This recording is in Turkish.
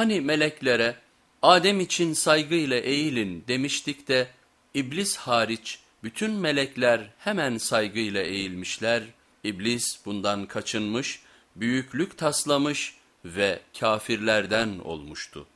Hani meleklere Adem için saygıyla eğilin demiştik de iblis hariç bütün melekler hemen saygıyla eğilmişler. İblis bundan kaçınmış, büyüklük taslamış ve kafirlerden olmuştu.